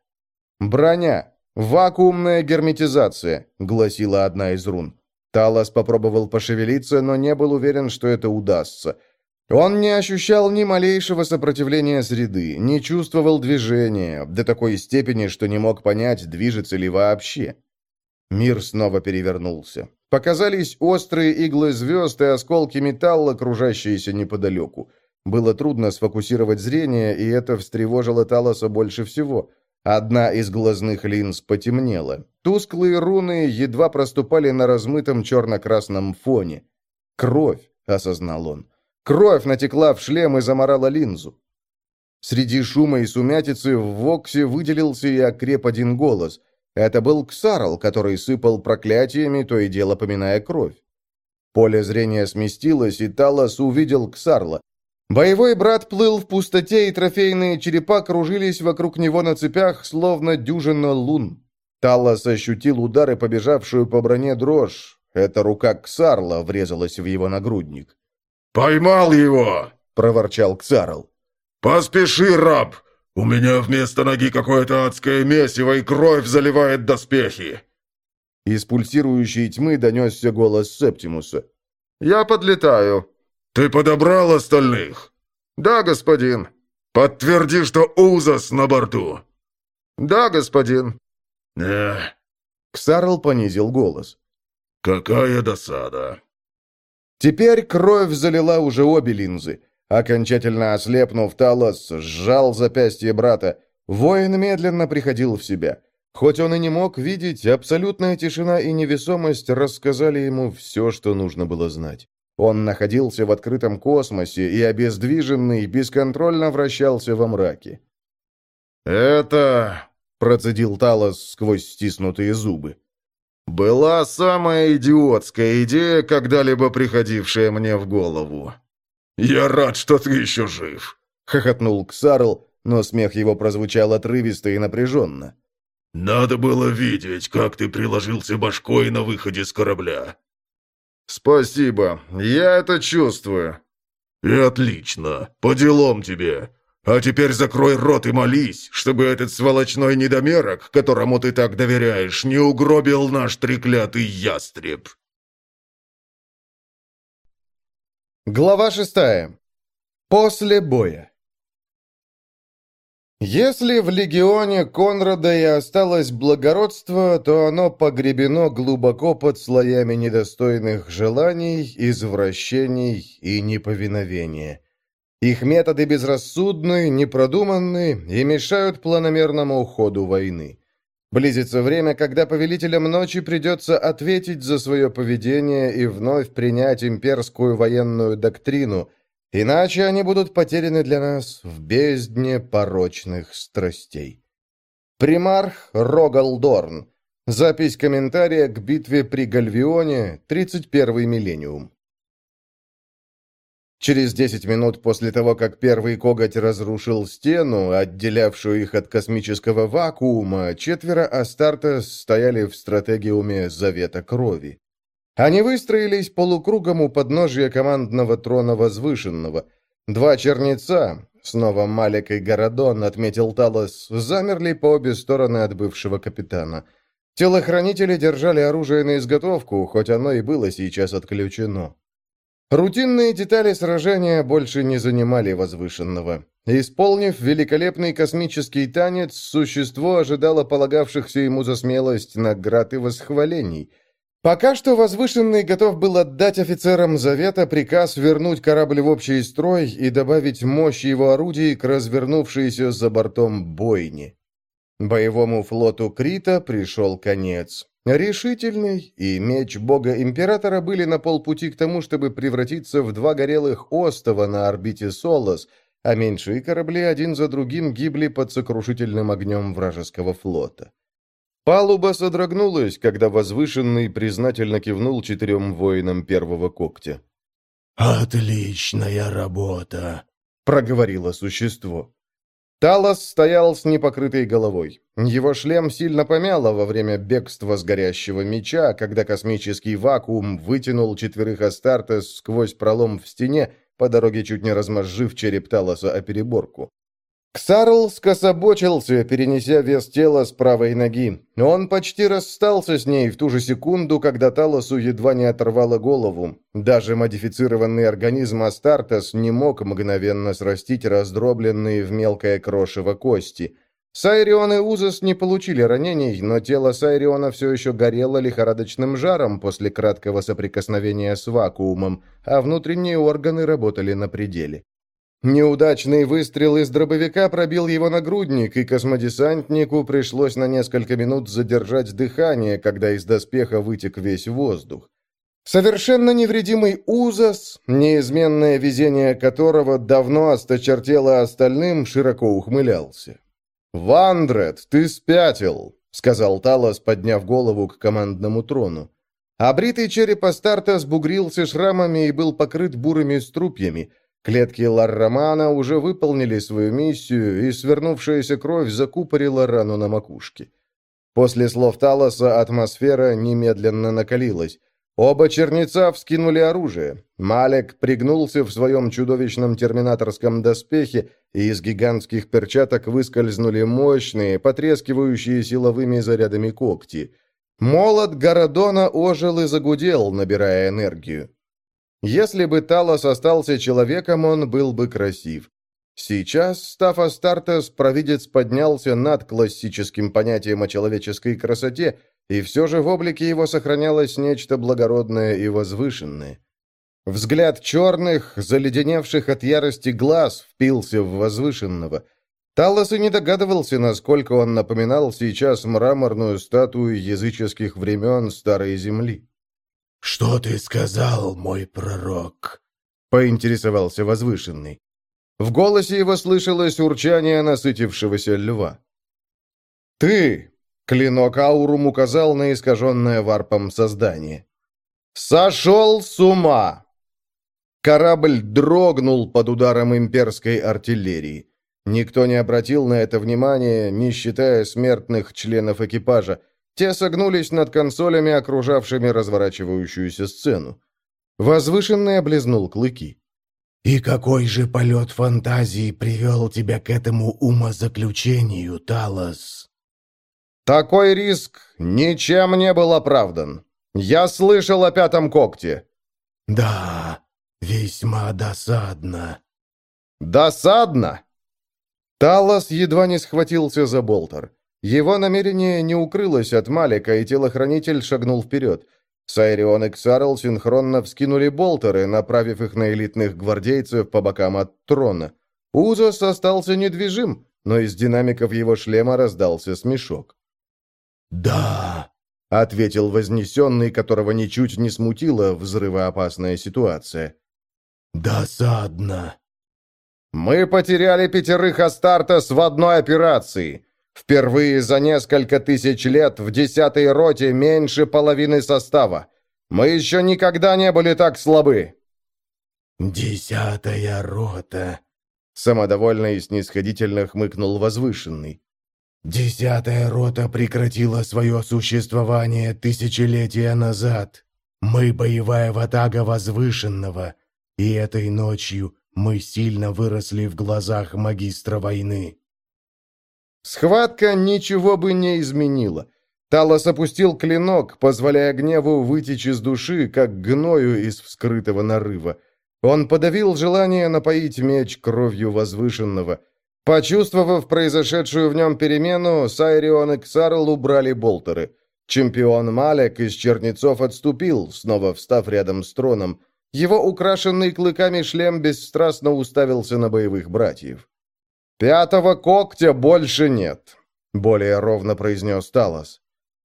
«Броня! Вакуумная герметизация!» — гласила одна из рун. Талос попробовал пошевелиться, но не был уверен, что это удастся — он не ощущал ни малейшего сопротивления среды, не чувствовал движения, до такой степени, что не мог понять, движется ли вообще. Мир снова перевернулся. Показались острые иглы звезд и осколки металла, кружащиеся неподалеку. Было трудно сфокусировать зрение, и это встревожило Талоса больше всего. Одна из глазных линз потемнела. Тусклые руны едва проступали на размытом черно-красном фоне. «Кровь», — осознал он. Кровь натекла в шлем и заморала линзу. Среди шума и сумятицы в Воксе выделился и окреп один голос. Это был Ксарл, который сыпал проклятиями, то и дело поминая кровь. Поле зрения сместилось, и Талос увидел Ксарла. Боевой брат плыл в пустоте, и трофейные черепа кружились вокруг него на цепях, словно дюжина лун. Талос ощутил удары, побежавшую по броне дрожь. Эта рука Ксарла врезалась в его нагрудник. «Поймал его!» — проворчал Ксарл. «Поспеши, раб! У меня вместо ноги какое-то адское месиво, и кровь заливает доспехи!» Из пульсирующей тьмы донесся голос Септимуса. «Я подлетаю». «Ты подобрал остальных?» «Да, господин». «Подтверди, что Узас на борту». «Да, господин». «Эх». Ксарл понизил голос. «Какая досада». Теперь кровь залила уже обе линзы. Окончательно ослепнув, Талос сжал запястье брата. Воин медленно приходил в себя. Хоть он и не мог видеть, абсолютная тишина и невесомость рассказали ему все, что нужно было знать. Он находился в открытом космосе и, обездвиженный, бесконтрольно вращался во мраке. «Это...» — процедил Талос сквозь стиснутые зубы. «Была самая идиотская идея, когда-либо приходившая мне в голову». «Я рад, что ты еще жив», — хохотнул Ксарл, но смех его прозвучал отрывисто и напряженно. «Надо было видеть, как ты приложился башкой на выходе с корабля». «Спасибо, я это чувствую». «И отлично, по делам тебе. А теперь закрой рот и молись, чтобы этот сволочной недомерок, которому ты так доверяешь, не угробил наш треклятый ястреб». Глава шестая. После боя. Если в легионе Конрада и осталось благородство, то оно погребено глубоко под слоями недостойных желаний, извращений и неповиновения. Их методы безрассудны, непродуманны и мешают планомерному уходу войны. Близится время, когда повелителям ночи придется ответить за свое поведение и вновь принять имперскую военную доктрину, иначе они будут потеряны для нас в бездне порочных страстей. Примарх Рогалдорн. Запись комментария к битве при Гальвионе, 31 миллениум. Через десять минут после того, как первый коготь разрушил стену, отделявшую их от космического вакуума, четверо Астартес стояли в стратегиуме Завета Крови. Они выстроились полукругом у подножия командного трона Возвышенного. Два черница, снова Малик и Городон, отметил Талос, замерли по обе стороны от бывшего капитана. Телохранители держали оружие на изготовку, хоть оно и было сейчас отключено. Рутинные детали сражения больше не занимали возвышенного. Исполнив великолепный космический танец, существо ожидало полагавшихся ему за смелость наград и восхвалений. Пока что возвышенный готов был отдать офицерам Завета приказ вернуть корабль в общий строй и добавить мощь его орудий к развернувшейся за бортом бойне. Боевому флоту Крита пришел конец. Решительный и меч бога-императора были на полпути к тому, чтобы превратиться в два горелых остова на орбите Солос, а меньшие корабли один за другим гибли под сокрушительным огнем вражеского флота. Палуба содрогнулась, когда возвышенный признательно кивнул четырем воинам первого когтя. «Отличная работа», — проговорило существо. Талос стоял с непокрытой головой. Его шлем сильно помяло во время бегства с горящего меча, когда космический вакуум вытянул четверых Астартес сквозь пролом в стене, по дороге чуть не размозжив череп Талоса о переборку. Ксарл скособочился, перенеся вес тела с правой ноги. Он почти расстался с ней в ту же секунду, когда Талосу едва не оторвало голову. Даже модифицированный организм Астартес не мог мгновенно срастить раздробленные в мелкое крошево кости. Сайрион и Узас не получили ранений, но тело Сайриона все еще горело лихорадочным жаром после краткого соприкосновения с вакуумом, а внутренние органы работали на пределе. Неудачный выстрел из дробовика пробил его нагрудник, и космодесантнику пришлось на несколько минут задержать дыхание, когда из доспеха вытек весь воздух. Совершенно невредимый Узас, неизменное везение которого давно осточертело остальным, широко ухмылялся. «Вандред, ты спятил!» — сказал Талос, подняв голову к командному трону. Обритый череп Астарта сбугрился шрамами и был покрыт бурыми струпьями — Клетки Ларрамана уже выполнили свою миссию, и свернувшаяся кровь закупорила рану на макушке. После слов Талоса атмосфера немедленно накалилась. Оба черница вскинули оружие. Малек пригнулся в своем чудовищном терминаторском доспехе, и из гигантских перчаток выскользнули мощные, потрескивающие силовыми зарядами когти. Молот Городона ожил и загудел, набирая энергию. Если бы Талос остался человеком, он был бы красив. Сейчас, став Астартес, провидец поднялся над классическим понятием о человеческой красоте, и все же в облике его сохранялось нечто благородное и возвышенное. Взгляд черных, заледеневших от ярости глаз, впился в возвышенного. Талос и не догадывался, насколько он напоминал сейчас мраморную статую языческих времен Старой Земли. «Что ты сказал, мой пророк?» — поинтересовался возвышенный. В голосе его слышалось урчание насытившегося льва. «Ты!» — клинок Аурум указал на искаженное варпом создание. «Сошел с ума!» Корабль дрогнул под ударом имперской артиллерии. Никто не обратил на это внимания, не считая смертных членов экипажа. Те согнулись над консолями, окружавшими разворачивающуюся сцену. Возвышенный облизнул клыки. «И какой же полет фантазии привел тебя к этому умозаключению, Талос?» «Такой риск ничем не был оправдан. Я слышал о пятом когте». «Да, весьма досадно». «Досадно?» Талос едва не схватился за болтер. Его намерение не укрылось от Малика, и телохранитель шагнул вперед. Сайрион и Ксарл синхронно вскинули болтеры, направив их на элитных гвардейцев по бокам от трона. Узос остался недвижим, но из динамиков его шлема раздался смешок. «Да», — ответил вознесенный, которого ничуть не смутила взрывоопасная ситуация. «Досадно». «Мы потеряли пятерых Астартес в одной операции. Впервые за несколько тысяч лет в десятой роте меньше половины состава. Мы еще никогда не были так слабы». «Десятая рота», — самодовольно и снисходительно хмыкнул возвышенный. «Десятая рота прекратила свое существование тысячелетия назад. Мы боевая ватага возвышенного, и этой ночью мы сильно выросли в глазах магистра войны. Схватка ничего бы не изменила. Талос опустил клинок, позволяя гневу вытечь из души, как гною из вскрытого нарыва. Он подавил желание напоить меч кровью возвышенного. Почувствовав произошедшую в нем перемену, Сайрион и Ксарл убрали болтеры. Чемпион Малек из Чернецов отступил, снова встав рядом с троном. Его украшенный клыками шлем бесстрастно уставился на боевых братьев. «Пятого когтя больше нет», — более ровно произнес Талос.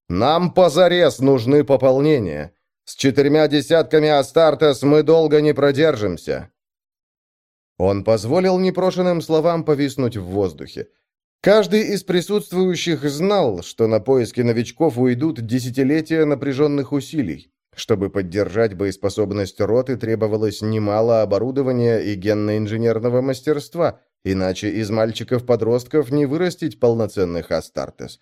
«Нам позарез нужны пополнения. С четырьмя десятками Астартес мы долго не продержимся». Он позволил непрошенным словам повиснуть в воздухе. Каждый из присутствующих знал, что на поиски новичков уйдут десятилетия напряженных усилий. Чтобы поддержать боеспособность роты, требовалось немало оборудования и генно-инженерного мастерства, иначе из мальчиков-подростков не вырастить полноценных Астартес.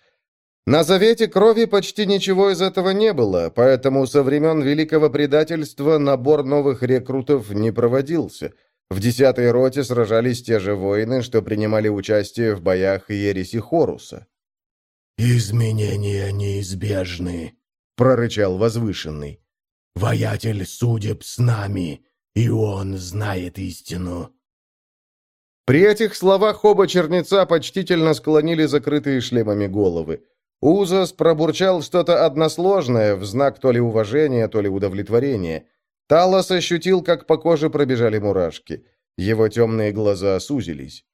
На Завете Крови почти ничего из этого не было, поэтому со времен Великого Предательства набор новых рекрутов не проводился. В десятой роте сражались те же воины, что принимали участие в боях Ереси Хоруса. «Изменения неизбежны», прорычал возвышенный. «Воятель судеб с нами, и он знает истину». При этих словах оба чернеца почтительно склонили закрытые шлемами головы. Узас пробурчал что-то односложное в знак то ли уважения, то ли удовлетворения. Талос ощутил, как по коже пробежали мурашки. Его темные глаза сузились.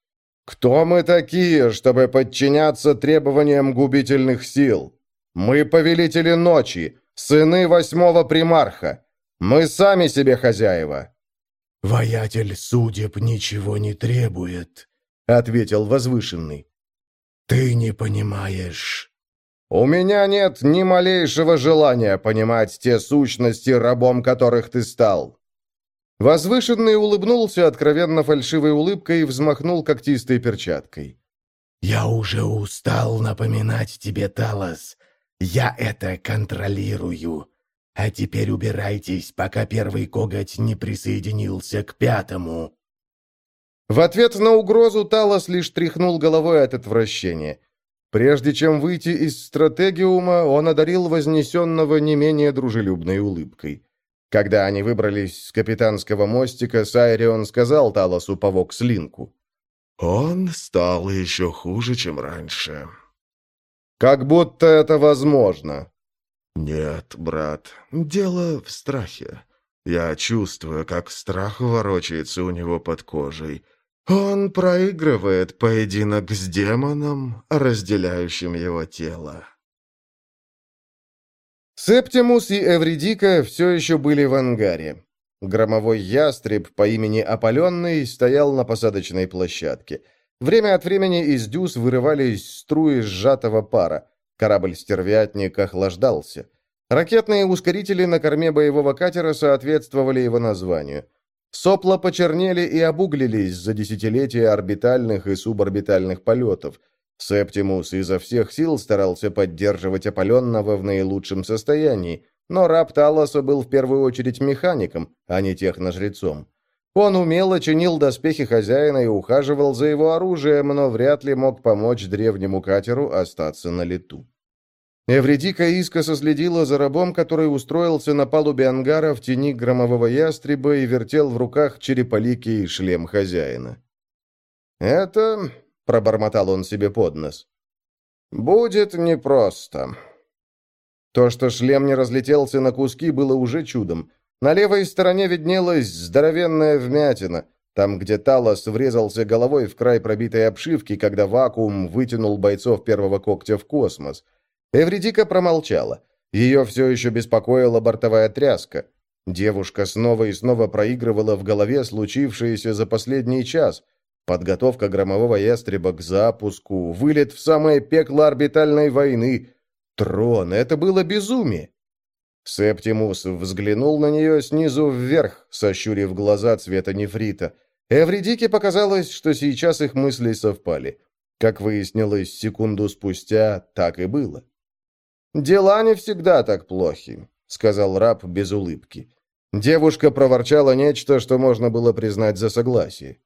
«Кто мы такие, чтобы подчиняться требованиям губительных сил?» Мы повелители ночи, сыны восьмого примарха. Мы сами себе хозяева». «Воятель судеб ничего не требует», — ответил возвышенный. «Ты не понимаешь». «У меня нет ни малейшего желания понимать те сущности, рабом которых ты стал». Возвышенный улыбнулся откровенно фальшивой улыбкой и взмахнул когтистой перчаткой. «Я уже устал напоминать тебе, Талос, я это контролирую. А теперь убирайтесь, пока первый коготь не присоединился к пятому». В ответ на угрозу Талос лишь тряхнул головой от отвращения. Прежде чем выйти из стратегиума, он одарил вознесенного не менее дружелюбной улыбкой. Когда они выбрались с капитанского мостика, Сайрион сказал Талосу по Вокслинку. «Он стал еще хуже, чем раньше». «Как будто это возможно». «Нет, брат, дело в страхе. Я чувствую, как страх ворочается у него под кожей. Он проигрывает поединок с демоном, разделяющим его тело». Септимус и Эвридика все еще были в ангаре. Громовой ястреб по имени Опаленный стоял на посадочной площадке. Время от времени из дюз вырывались струи сжатого пара. Корабль-стервятник охлаждался. Ракетные ускорители на корме боевого катера соответствовали его названию. Сопла почернели и обуглились за десятилетия орбитальных и суборбитальных полетов – Септимус изо всех сил старался поддерживать опаленного в наилучшем состоянии, но раб Талоса был в первую очередь механиком, а не техножрецом. Он умело чинил доспехи хозяина и ухаживал за его оружием, но вряд ли мог помочь древнему катеру остаться на лету. Эвредика искоса следила за рабом, который устроился на палубе ангара в тени громового ястреба и вертел в руках череполикий шлем хозяина. «Это — пробормотал он себе под нос. «Будет непросто». То, что шлем не разлетелся на куски, было уже чудом. На левой стороне виднелась здоровенная вмятина, там, где Талос врезался головой в край пробитой обшивки, когда вакуум вытянул бойцов первого когтя в космос. Эвредика промолчала. Ее все еще беспокоила бортовая тряска. Девушка снова и снова проигрывала в голове случившееся за последний час — Подготовка громового ястреба к запуску, вылет в самое пекло орбитальной войны. Трон — это было безумие. Септимус взглянул на нее снизу вверх, сощурив глаза цвета нефрита. Эвридике показалось, что сейчас их мысли совпали. Как выяснилось секунду спустя, так и было. «Дела не всегда так плохи», — сказал раб без улыбки. Девушка проворчала нечто, что можно было признать за согласие.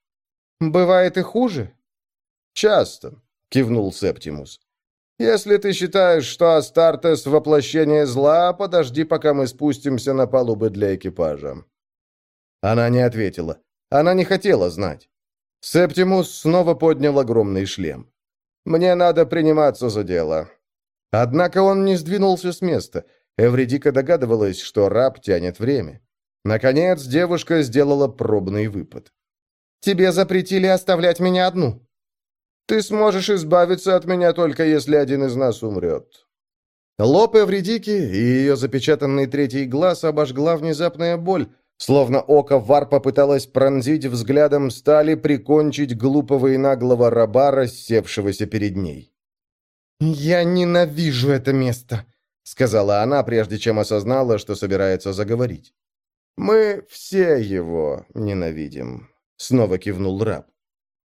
«Бывает и хуже?» «Часто», — кивнул Септимус. «Если ты считаешь, что Астартес — воплощение зла, подожди, пока мы спустимся на палубы для экипажа». Она не ответила. Она не хотела знать. Септимус снова поднял огромный шлем. «Мне надо приниматься за дело». Однако он не сдвинулся с места. Эвредика догадывалась, что раб тянет время. Наконец, девушка сделала пробный выпад. Тебе запретили оставлять меня одну. Ты сможешь избавиться от меня только если один из нас умрет». Лоб Эвредики и ее запечатанный третий глаз обожгла внезапная боль, словно око вар попыталась пронзить взглядом стали прикончить глупого и наглого раба, рассевшегося перед ней. «Я ненавижу это место», — сказала она, прежде чем осознала, что собирается заговорить. «Мы все его ненавидим», Снова кивнул раб.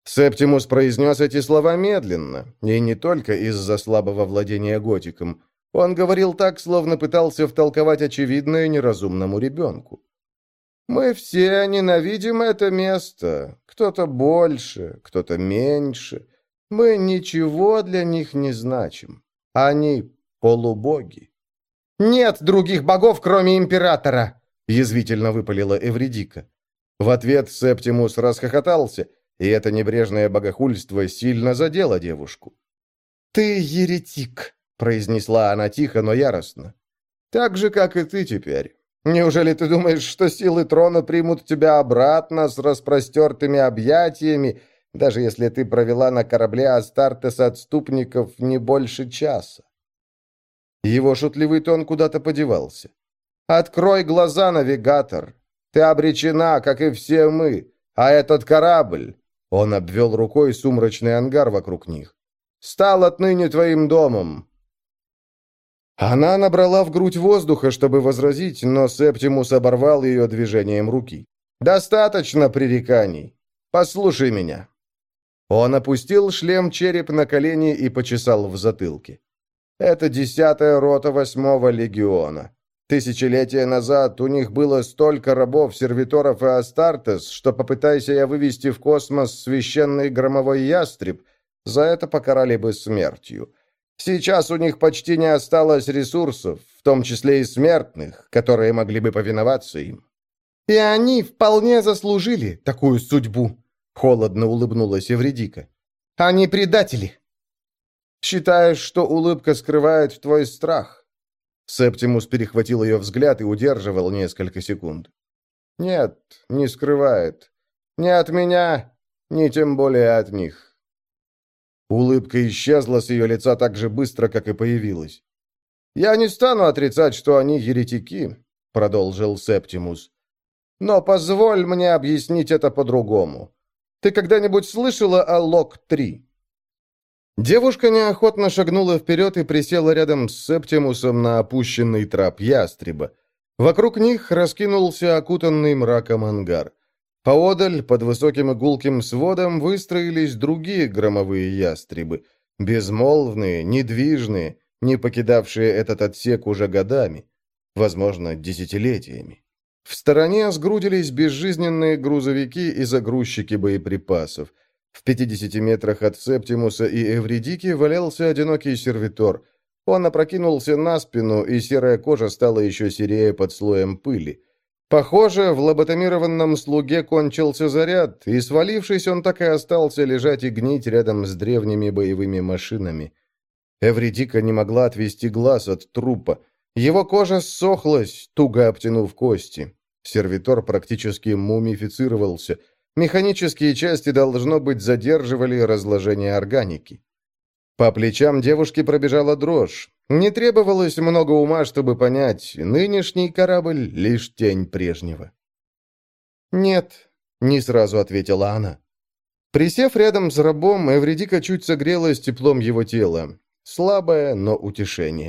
Септимус произнес эти слова медленно, и не только из-за слабого владения готиком. Он говорил так, словно пытался втолковать очевидное неразумному ребенку. «Мы все ненавидим это место. Кто-то больше, кто-то меньше. Мы ничего для них не значим. Они полубоги». «Нет других богов, кроме императора!» — язвительно выпалила Эвредика. В ответ Септимус расхохотался, и это небрежное богохульство сильно задело девушку. «Ты еретик», — произнесла она тихо, но яростно. «Так же, как и ты теперь. Неужели ты думаешь, что силы трона примут тебя обратно с распростертыми объятиями, даже если ты провела на корабле Астартес отступников не больше часа?» Его шутливый тон куда-то подевался. «Открой глаза, навигатор. Ты обречена, как и все мы. А этот корабль...» Он обвел рукой сумрачный ангар вокруг них. «Стал отныне твоим домом». Она набрала в грудь воздуха, чтобы возразить, но Септимус оборвал ее движением руки. «Достаточно пререканий. Послушай меня». Он опустил шлем-череп на колени и почесал в затылке. «Это десятая рота восьмого легиона. Тысячелетия назад у них было столько рабов, сервиторов и астартес, что попытайся я вывести в космос священный громовой ястреб, за это покарали бы смертью. Сейчас у них почти не осталось ресурсов, в том числе и смертных, которые могли бы повиноваться им. И они вполне заслужили такую судьбу, холодно улыбнулась Евредика. Они предатели. Считаешь, что улыбка скрывает твой страх? Септимус перехватил ее взгляд и удерживал несколько секунд. «Нет, не скрывает. Ни от меня, ни тем более от них». Улыбка исчезла с ее лица так же быстро, как и появилась. «Я не стану отрицать, что они еретики», — продолжил Септимус. «Но позволь мне объяснить это по-другому. Ты когда-нибудь слышала о Лок-3?» Девушка неохотно шагнула вперед и присела рядом с Септимусом на опущенный трап ястреба. Вокруг них раскинулся окутанный мраком ангар. Поодаль, под высоким игулким сводом, выстроились другие громовые ястребы. Безмолвные, недвижные, не покидавшие этот отсек уже годами. Возможно, десятилетиями. В стороне сгрудились безжизненные грузовики и загрузчики боеприпасов. В 50 метрах от Септимуса и Эвридики валялся одинокий сервитор. Он опрокинулся на спину, и серая кожа стала еще серее под слоем пыли. Похоже, в лоботомированном слуге кончился заряд, и, свалившись, он так и остался лежать и гнить рядом с древними боевыми машинами. Эвридика не могла отвести глаз от трупа. Его кожа ссохлась, туго обтянув кости. Сервитор практически мумифицировался – Механические части, должно быть, задерживали разложение органики. По плечам девушки пробежала дрожь. Не требовалось много ума, чтобы понять, нынешний корабль — лишь тень прежнего. «Нет», — не сразу ответила она. Присев рядом с рабом, Эвредика чуть согрелась теплом его тела. Слабое, но утешение.